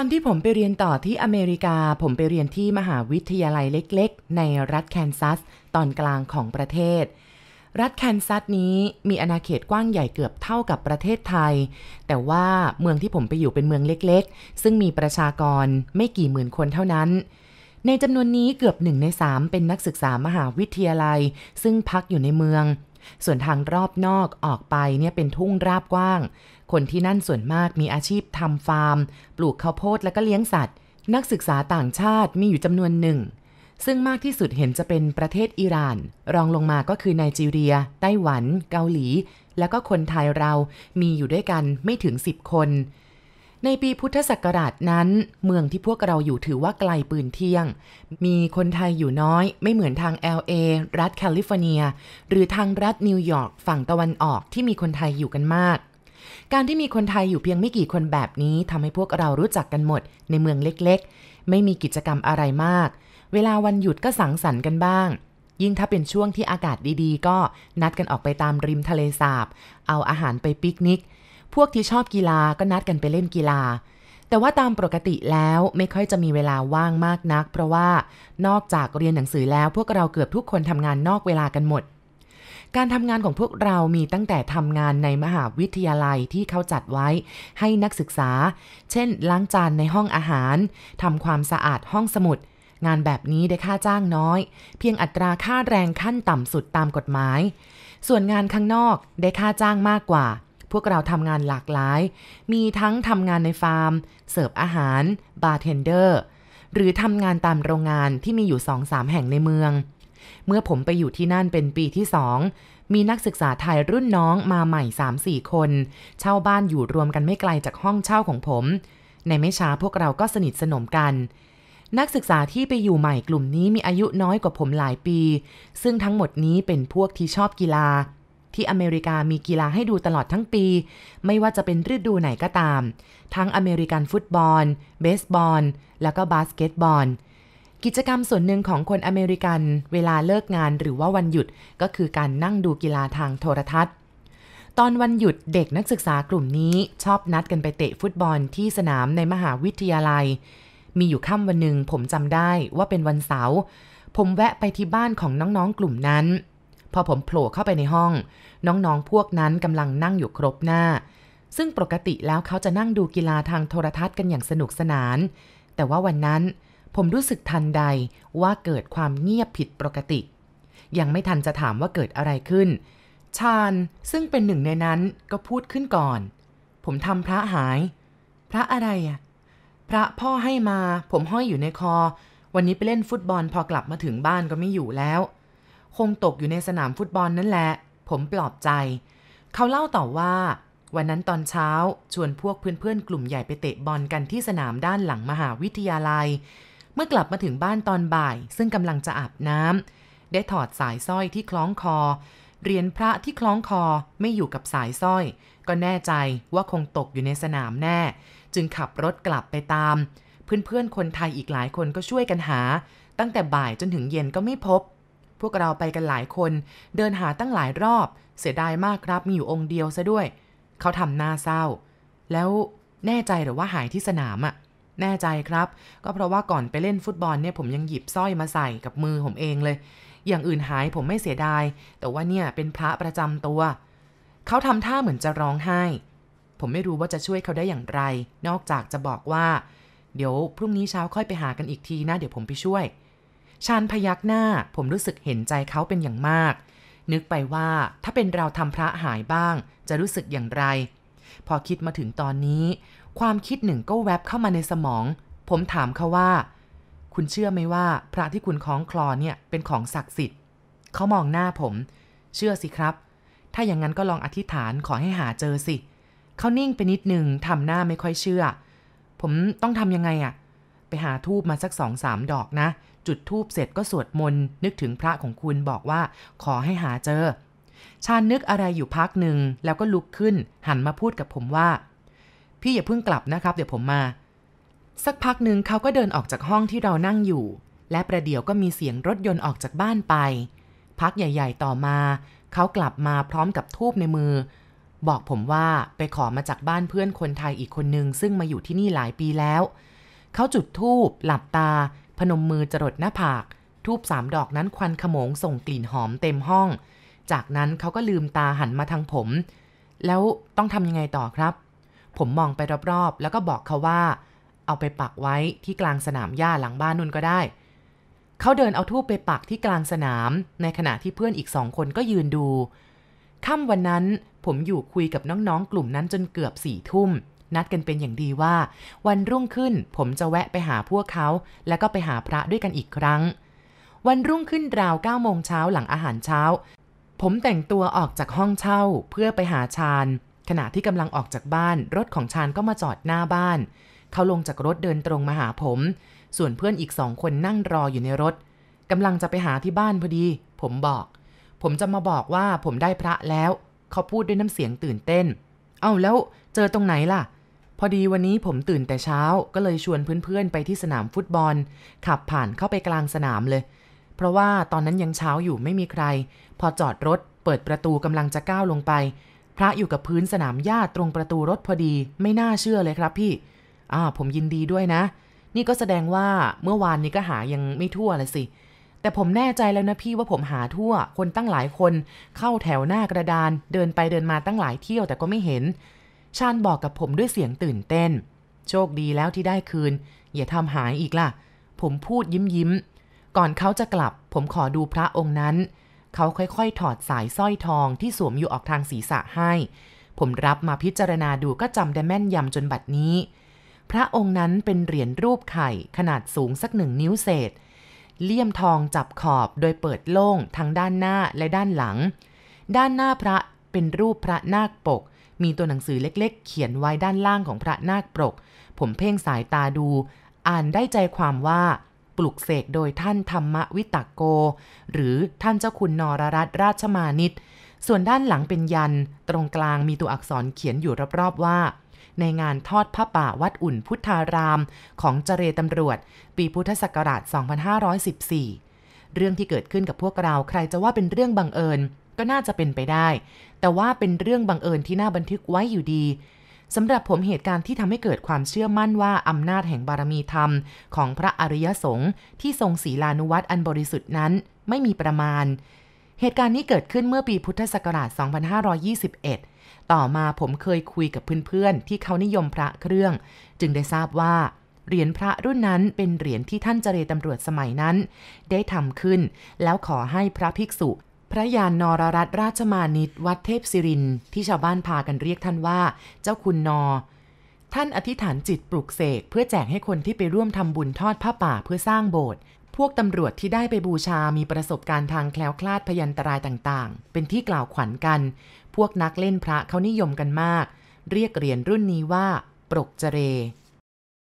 อนที่ผมไปเรียนต่อที่อเมริกา ผมไปเรียนที่มหาวิทยาลัยเล็กๆ ในรัฐแคนซัส ตอนกลางของประเทศ รัฐแคนซัสนี้มีอาณาเขตกว้างใหญ่เกือบเท่ากับประเทศไทย แต่ว่าเมืองที่ผมไปอยู่เป็นเมืองเล็กๆ ซึ่งมีประชากรไม่กี่หมื่นคนเท่านั้น ในจำนวนนี้เกือบหนึ่งในสามเป็นนักศึกษามหาวิทยาลัย ซึ่งพักอยู่ในเมือง ส่วนทางรอบนอกออกไปเนี่ยเป็นทุ่งราบกว้าง คนที่นั่นส่วนมากมีอาชีพทำฟาร์ม ปลูกข้าวโพดและก็เลี้ยงสัตว์ นักศึกษาต่างชาติมีอยู่จำนวนหนึ่ง ซึ่งมากที่สุดเห็นจะเป็นประเทศอิหร่าน รองลงมาก็คือไนจีเรีย ไต้หวัน เกาหลี แล้วก็คนไทยเรามีอยู่ด้วยกันไม่ถึง 10 คน ในปีพุทธศักราชนั้น เมืองที่พวกเราอยู่ถือว่าไกลปืนเที่ยง มีคนไทยอยู่น้อย ไม่เหมือนทาง LA รัฐแคลิฟอร์เนีย หรือทางรัฐนิวยอร์กฝั่งตะวันออกที่มีคนไทยอยู่กันมาก การที่มีคนไทยอยู่เพียงไม่กี่คนแบบนี้ทำให้พวกเรารู้จักกันหมด ในเมืองเล็กๆ ไม่มีกิจกรรมอะไรมาก เวลาวันหยุดก็สังสรรค์กันบ้างยิ่งถ้าเป็นช่วงที่อากาศดีๆ ก็นัดกันออกไปตามริมทะเลสาบ เอาอาหารไปปิกนิก พวกที่ชอบกีฬาก็นัดกันไปเล่นกีฬา แต่ว่าตามปกติแล้วไม่ค่อยจะมีเวลาว่างมากนัก เพราะว่านอกจากเรียนหนังสือแล้วพวกเราเกือบทุกคนทำงานนอกเวลากันหมด การทำงานของพวกเรามีตั้งแต่ทำงานในมหาวิทยาลัยที่เขาจัดไว้ให้นักศึกษา เช่น ล้างจานในห้องอาหารทำความสะอาดห้องสมุดงานแบบนี้ได้ค่าจ้างน้อย เพียงอัตราค่าแรงขั้นต่ำสุดตามกฎหมาย ส่วนงานข้างนอกได้ค่าจ้างมากกว่า พวกเราทำงานหลากหลาย มีทั้งทำงานในฟาร์ม เสิร์ฟอาหาร บาร์เทนเดอร์ หรือทำงานตามโรงงานที่มีอยู่2-3แห่งในเมือง เมื่อผมไปอยู่ที่นั่นเป็นปีที่สองมีนักศึกษาไทยรุ่นน้องมาใหม่ 3-4 คน เช่าบ้านอยู่รวมกันไม่ไกลจากห้องเช่าของผม ในไม่ช้าพวกเราก็สนิทสนมกัน นักศึกษาที่ไปอยู่ใหม่กลุ่มนี้มีอายุน้อยกว่าผมหลายปี ซึ่งทั้งหมดนี้เป็นพวกที่ชอบกีฬา ที่อเมริกามีกีฬาให้ดูตลอดทั้งปี ไม่ว่าจะเป็นฤดูไหนก็ตาม ทั้งอเมริกันฟุตบอล เบสบอล แล้วก็บาสเกตบอล กิจกรรมส่วนหนึ่งของคนอเมริกันเวลาเลิกงานหรือว่าวันหยุดก็คือการนั่งดูกีฬาทางโทรทัศน์ ตอนวันหยุดเด็กนักศึกษากลุ่มนี้ชอบนัดกันไปเตะฟุตบอลที่สนามในมหาวิทยาลัย มีอยู่ค่ำวันหนึ่งผมจำได้ว่าเป็นวันเสาร์ผมแวะไปที่บ้านของน้องๆกลุ่มนั้น พอผมโผล่เข้าไปในห้อง น้องๆพวกนั้นกำลังนั่งอยู่ครบหน้า ซึ่งปกติแล้วเขาจะนั่งดูกีฬาทางโทรทัศน์กันอย่างสนุกสนาน แต่ว่าวันนั้นผมรู้สึกทันใดว่าเกิดความเงียบผิดปกติ ยังไม่ทันจะถามว่าเกิดอะไรขึ้น ชาญซึ่งเป็นหนึ่งในนั้นก็พูดขึ้นก่อน ผมทำพระหาย พระอะไรอะพระพ่อให้มา ผมห้อยอยู่ในคอ วันนี้ไปเล่นฟุตบอลพอกลับมาถึงบ้านก็ไม่อยู่แล้ว คงตกอยู่ในสนามฟุตบอลนั่นแหละ ผมปลอบใจ เขาเล่าต่อว่า วันนั้นตอนเช้าชวนพวกเพื่อนๆ กลุ่มใหญ่ไปเตะบอลกันที่สนามด้านหลังมหาวิทยาลัย เมื่อกลับมาถึงบ้านตอนบ่าย ซึ่งกำลังจะอาบน้ำได้ถอดสายสร้อยที่คล้องคอเหรียญพระที่คล้องคอไม่อยู่กับสายสร้อย ก็แน่ใจว่าคงตกอยู่ในสนามแน่ จึงขับรถกลับไปตาม เพื่อนๆ คนไทยอีกหลายคนก็ช่วยกันหา ตั้งแต่บ่ายจนถึงเย็นก็ไม่พบ พวกเราไปกันหลายคน เดินหาตั้งหลายรอบ เสียดายมากครับมีอยู่องค์เดียวซะด้วย เขาทำหน้าเศร้า แล้วแน่ใจหรือว่าหายที่สนามอะแน่ใจครับ ก็เพราะว่าก่อนไปเล่นฟุตบอลเนี่ยผมยังหยิบสร้อยมาใส่กับมือผมเองเลย อย่างอื่นหายผมไม่เสียดาย แต่ว่าเนี่ยเป็นพระประจำตัว เขาทำท่าเหมือนจะร้องไห้ ผมไม่รู้ว่าจะช่วยเขาได้อย่างไร นอกจากจะบอกว่า เดี๋ยวพรุ่งนี้เช้าค่อยไปหากันอีกทีนะ เดี๋ยวผมไปช่วย ชานพยักหน้าผมรู้สึกเห็นใจเขาเป็นอย่างมาก นึกไปว่าถ้าเป็นเราทำพระหายบ้าง จะรู้สึกอย่างไร พอคิดมาถึงตอนนี้ ความคิดหนึ่งก็แวบเข้ามาในสมอง ผมถามเขาว่า คุณเชื่อไหมว่าพระที่คุณคล้องคลอเนี่ยเป็นของศักดิ์สิทธิ์เขามองหน้าผม เชื่อสิครับ ถ้าอย่างนั้นก็ลองอธิษฐานขอให้หาเจอสิเขานิ่งไปนิดหนึ่งทำหน้าไม่ค่อยเชื่อ ผมต้องทำยังไงอะไปหาทูบมาสักสองสามดอกนะ จุดทูบเสร็จก็สวดมนต์นึกถึงพระของคุณบอกว่า ขอให้หาเจอ ชาญนึกอะไรอยู่พักหนึ่งแล้วก็ลุกขึ้นหันมาพูดกับผมว่า พี่อย่าเพิ่งกลับนะครับ เดี๋ยวผมมา สักพักหนึ่งเขาก็เดินออกจากห้องที่เรานั่งอยู่ และประเดี๋ยวก็มีเสียงรถยนต์ออกจากบ้านไป พักใหญ่ ๆ ต่อมา เขากลับมาพร้อมกับทูบในมือ บอกผมว่าไปขอมาจากบ้านเพื่อนคนไทยอีกคนนึงซึ่งมาอยู่ที่นี่หลายปีแล้วเขาจุดธูปหลับตา พนมมือจรดหน้าผาก ทูบสามดอกนั้นควันขโมงส่งกลิ่นหอมเต็มห้อง จากนั้นเขาก็ลืมตาหันมาทางผม แล้วต้องทำยังไงต่อครับ ผมมองไปรอบๆ แล้วก็บอกเขาว่า เอาไปปักไว้ที่กลางสนามหญ้าหลังบ้านนุ่นก็ได้เขาเดินเอาทูบไปปักที่กลางสนาม ในขณะที่เพื่อนอีกสองคนก็ยืนดูค่ำวันนั้นผมอยู่คุยกับน้องๆกลุ่มนั้นจนเกือบสี่ทุ่ม นัดกันเป็นอย่างดีว่า วันรุ่งขึ้นผมจะแวะไปหาพวกเขา แล้วก็ไปหาพระด้วยกันอีกครั้ง วันรุ่งขึ้นราวเก้าโมงเช้าหลังอาหารเช้า ผมแต่งตัวออกจากห้องเช่าเพื่อไปหาชาญขณะที่กำลังออกจากบ้าน รถของชาญก็มาจอดหน้าบ้าน เขาลงจากรถเดินตรงมาหาผม ส่วนเพื่อนอีกสองคนนั่งรออยู่ในรถกำลังจะไปหาที่บ้านพอดี ผมบอก ผมจะมาบอกว่าผมได้พระแล้ว เขาพูดด้วยน้ำเสียงตื่นเต้น เอ้าแล้วเจอตรงไหนล่ะ พอดีวันนี้ผมตื่นแต่เช้าก็เลยชวนเพื่อนๆ ไปที่สนามฟุตบอล ขับผ่านเข้าไปกลางสนามเลย เพราะว่าตอนนั้นยังเช้าอยู่ไม่มีใคร พอจอดรถเปิดประตูกำลังจะก้าวลงไป พระอยู่กับพื้นสนามหญ้าตรงประตูรถพอดีไม่น่าเชื่อเลยครับพี่อ่าผมยินดีด้วยนะ นี่ก็แสดงว่าเมื่อวานนี้ก็หายังไม่ทั่วเลยสิ แต่ผมแน่ใจแล้วนะพี่ว่าผมหาทั่ว คนตั้งหลายคน เข้าแถวหน้ากระดาน เดินไปเดินมาตั้งหลายเที่ยวแต่ก็ไม่เห็น ชาญบอกกับผมด้วยเสียงตื่นเต้น โชคดีแล้วที่ได้คืน อย่าทำหายอีกล่ะ ผมพูดยิ้มยิ้ม ก่อนเขาจะกลับ ผมขอดูพระองค์นั้น เขาค่อยๆ ถอดสายสร้อยทองที่สวมอยู่ออกทางศีรษะให้ ผมรับมาพิจารณาดูก็จำได้แม่นยำจนบัดนี้ พระองค์นั้นเป็นเหรียญรูปไข่ขนาดสูงสักหนึ่งนิ้วเศษ เลี่ยมทองจับขอบโดยเปิดโล่งทั้งด้านหน้าและด้านหลัง ด้านหน้าพระเป็นรูปพระนาคปก มีตัวหนังสือเล็กๆ เขียนไว้ด้านล่างของพระนาคปกผมเพ่งสายตาดู อ่านได้ใจความว่าปลุกเสกโดยท่านธรรมวิตกโก หรือท่านเจ้าคุณนรรัตนราชมานิตส่วนด้านหลังเป็นยัน ตรงกลางมีตัวอักษรเขียนอยู่รอบๆว่า ในงานทอดผ้าป่าวัดอุ่นพุทธารามของเจเรตำรวจ ปีพุทธศักราช 2514 เรื่องที่เกิดขึ้นกับพวกเราใครจะว่าเป็นเรื่องบังเอิญ ก็น่าจะเป็นไปได้ แต่ว่าเป็นเรื่องบังเอิญที่น่าบันทึกไว้อยู่ดีสำหรับผมเหตุการณ์ที่ทำให้เกิดความเชื่อมั่นว่าอำนาจแห่งบารมีธรรม ของพระอริยสงฆ์ที่ทรงศีลานุวัตอันบริสุทธิ์นั้นไม่มีประมาณ เหตุการณ์นี้เกิดขึ้นเมื่อปีพุทธศักราช 2521 ต่อมาผมเคยคุยกับเพื่อนๆ ที่เขานิยมพระเครื่อง จึงได้ทราบว่าเหรียญพระรุ่นนั้นเป็นเหรียญที่ท่านเจรตำรวจสมัยนั้น ได้ทำขึ้น แล้วขอให้พระภิกษุ พระยานนรรัตราชมานิตวัดเทพศิรินที่ชาวบ้านพากันเรียกท่านว่า เจ้าคุณนอ ท่านอธิษฐานจิตปลุกเสกเพื่อแจกให้คนที่ไปร่วมทำบุญทอดผ้าป่าเพื่อสร้างโบสถ์พวกตำรวจที่ได้ไปบูชามีประสบการณ์ทางแคล้วคลาดพยันตรายต่างๆ เป็นที่กล่าวขวัญกัน พวกนักเล่นพระเขานิยมกันมาก เรียกเหรียญรุ่นนี้ว่า ปรกเจเร